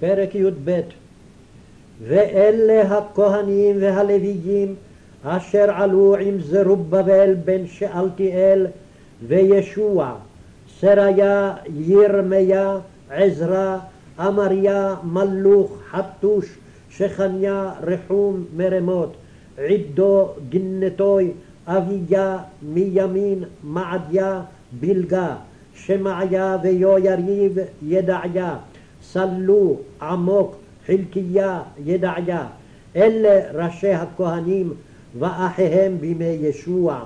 פרק י"ב ואלה הכהנים והלוויים אשר עלו עם זרובבל בן שאלתיאל וישוע, סריה, ירמיה, עזרא, אמריה, מלוך, חתוש, שכניה, רחום, מרמות, עדו, גנטוי, אביה, מימין, מעדיה, בלגה, שמעיה ויויריב, ידעיה, סלו, עמוק, חלקיה, ידעיה. אלה ראשי הכהנים ואחיהם בימי ישוע.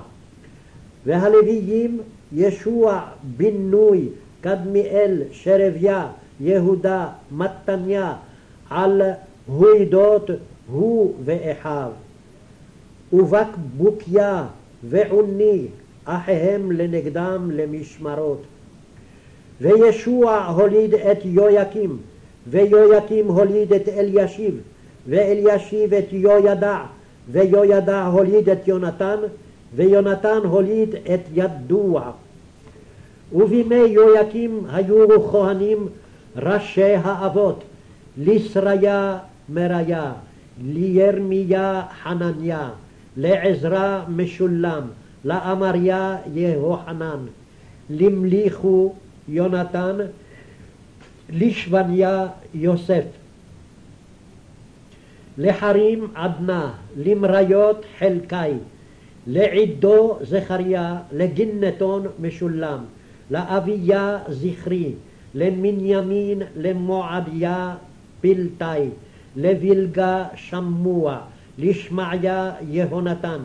והלוויים ישוע בן נוי, קדמיאל, שרביה, יהודה, מתניה, על הוידות הוא ואחיו. ובקבוקיה ועוני אחיהם לנגדם למשמרות. וישוע הוליד את יויקים, ויויקים הוליד את אלישיב, ואלישיב את יוידע, ויוידע הוליד את יונתן, ויונתן הוליד את ידוע. ובימי יויקים היו כהנים ראשי האבות, לסריה מריה, לירמיה חנניה, לעזרא משולם, לאמריה יהוחנן, למליכו יונתן, לשבניה יוסף, לחרים עדנה, למריות חלקי, לעידו זכריה, לגנתון משולם, לאביה זכרי, למנימין, למועדיה פלטי, לבלגה שמוע, לשמעיה יהונתן,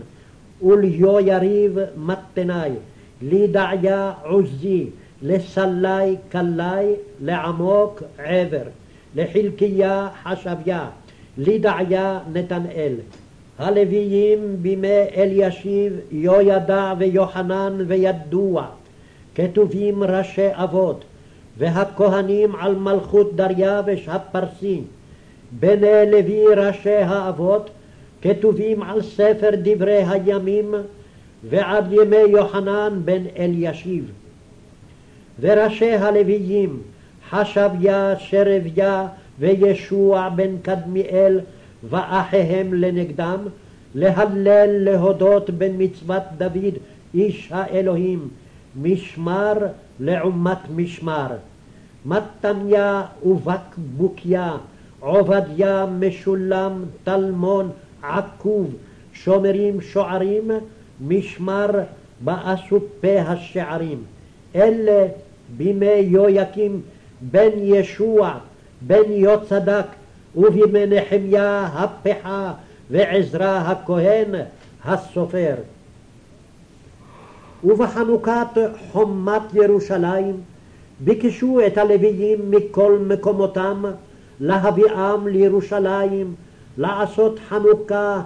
וליהויריב מתנאי, לידעיה עוזי, לסלי קלי, לעמוק עבר, לחלקיה חשביה, לידעיה נתנאל. הלוויים בימי אלישיב, יהוידע ויוחנן וידוע, כתובים ראשי אבות, והכהנים על מלכות דריווש הפרסי, בני לוי ראשי האבות, כתובים על ספר דברי הימים ועד ימי יוחנן בן אלישיב. וראשי הלוויים, חשביה, שרביה וישוע בן קדמיאל ואחיהם לנגדם, להלל להודות במצוות דוד איש האלוהים, משמר לעומת משמר. מתניה ובקבוקיה, עובדיה משולם, טלמון, עקוב, שומרים שוערים, משמר באסופי השערים. אלה בימי יויקים בן ישוע, בן יוצדק, ובימי נחמיה הפכה ועזרא הכהן הסופר. ובחנוכת חומת ירושלים ביקשו את הלוויים מכל מקומותם להביאם לירושלים, לעשות חנוכה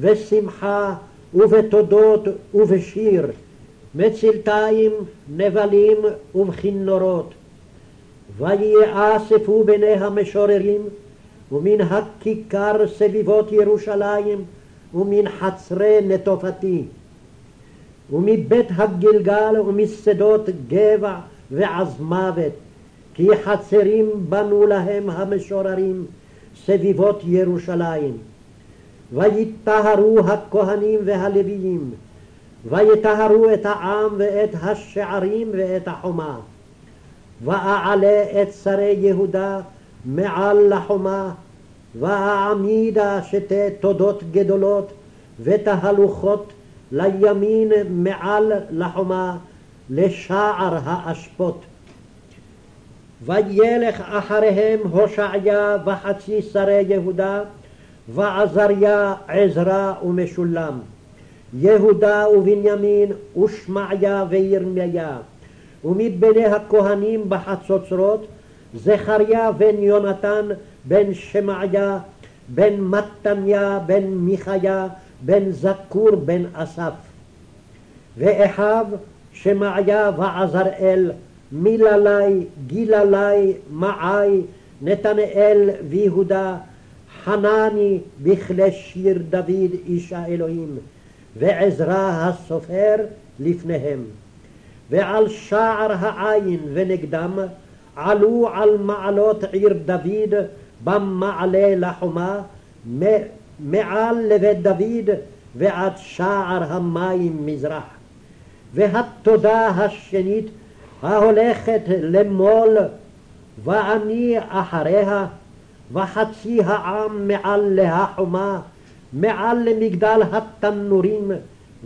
ושמחה ובתודות ובשיר, מצלתיים, נבלים ובכינורות. ויאספו בני המשוררים ומן הכיכר סביבות ירושלים ומן חצרי נטופתי ומבית הגלגל ומשדות גבע ועזמוות כי חצרים בנו להם המשוררים סביבות ירושלים. ויטהרו הכהנים והלוויים, ויטהרו את העם ואת השערים ואת החומה. ואעלה את שרי יהודה מעל לחומה, ואעמידה שתי תודות גדולות ותהלוכות לימין מעל לחומה, לשער האשפות. וילך אחריהם הושעיה וחצי שרי יהודה, ועזריה, עזרא ומשולם, יהודה ובנימין ושמעיה וירמיה, ומבני הכהנים בחצוצרות, זכריה בן יונתן בן שמעיה, בן מתניה בן מיכיה, בן זכור בן אסף. ואחיו שמעיה ועזראל, מיללי, גיללי, מעי, נתנאל ויהודה, חנני בכלי שיר דוד איש האלוהים, ועזרא הסופר לפניהם. ועל שער העין ונגדם, עלו על מעלות עיר דוד במעלה לחומה, מעל לבית דוד ועד שער המים מזרח. והתודה השנית ההולכת למול, ואני אחריה, וחצי העם מעל להחומה, מעל למגדל התנורים,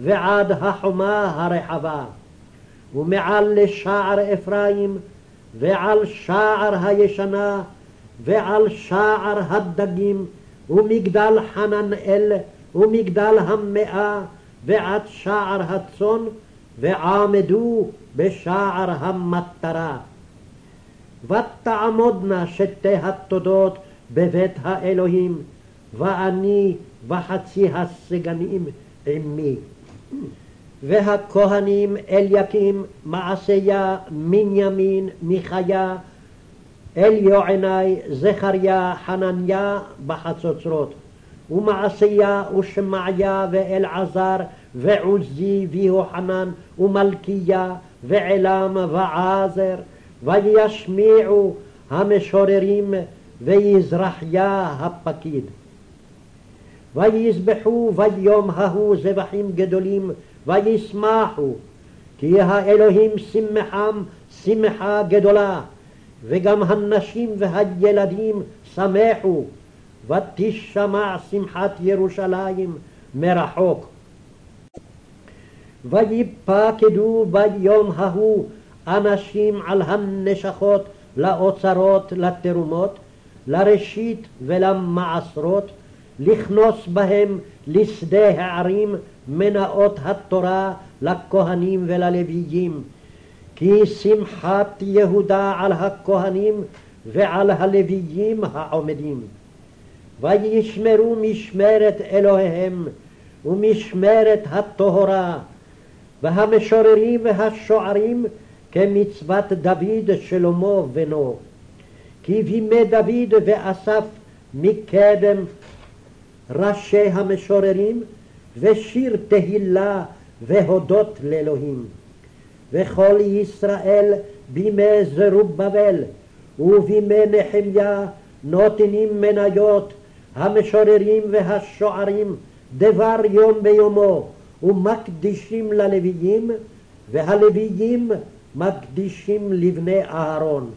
ועד החומה הרחבה. ומעל לשער אפרים, ועל שער הישנה, ועל שער הדגים, ומגדל חננאל, ומגדל המאה, ועד שער הצאן, ועמדו בשער המטרה. ותעמודנה שתי התודות בבית האלוהים, ואני וחצי הסגנים עמי. והכהנים אליקים, מעשיה, מנימין, מיכיה, אליוענai, זכריה, חנניה בחצוצרות. ומעשיה ושמעיה ואלעזר ועוזי ויוחנן ומלכיה ועלם ועזר וישמיעו המשוררים ויזרחיה הפקיד. ויזבחו ביום ההוא זבחים גדולים וישמחו כי האלוהים שמחם שמחה גדולה וגם הנשים והילדים שמחו ותשמע שמחת ירושלים מרחוק. ויפקדו ביום ההוא אנשים על הנשכות לאוצרות לתרומות, לראשית ולמעשרות, לכנוס בהם לשדה הערים מנאות התורה לכהנים וללוויים. כי שמחת יהודה על הכהנים ועל הלוויים העומדים. וישמרו משמרת אלוהיהם ומשמרת הטהרה, והמשוררים והשוערים כמצוות דוד שלמה בנו. כי בימי דוד ואסף מקדם ראשי המשוררים ושיר תהילה והודות לאלוהים. וכל ישראל בימי זרובבל ובימי נחמיה נותנים מניות המשוררים והשוערים דבר יום ביומו ומקדישים ללוויים והלוויים מקדישים לבני אהרון.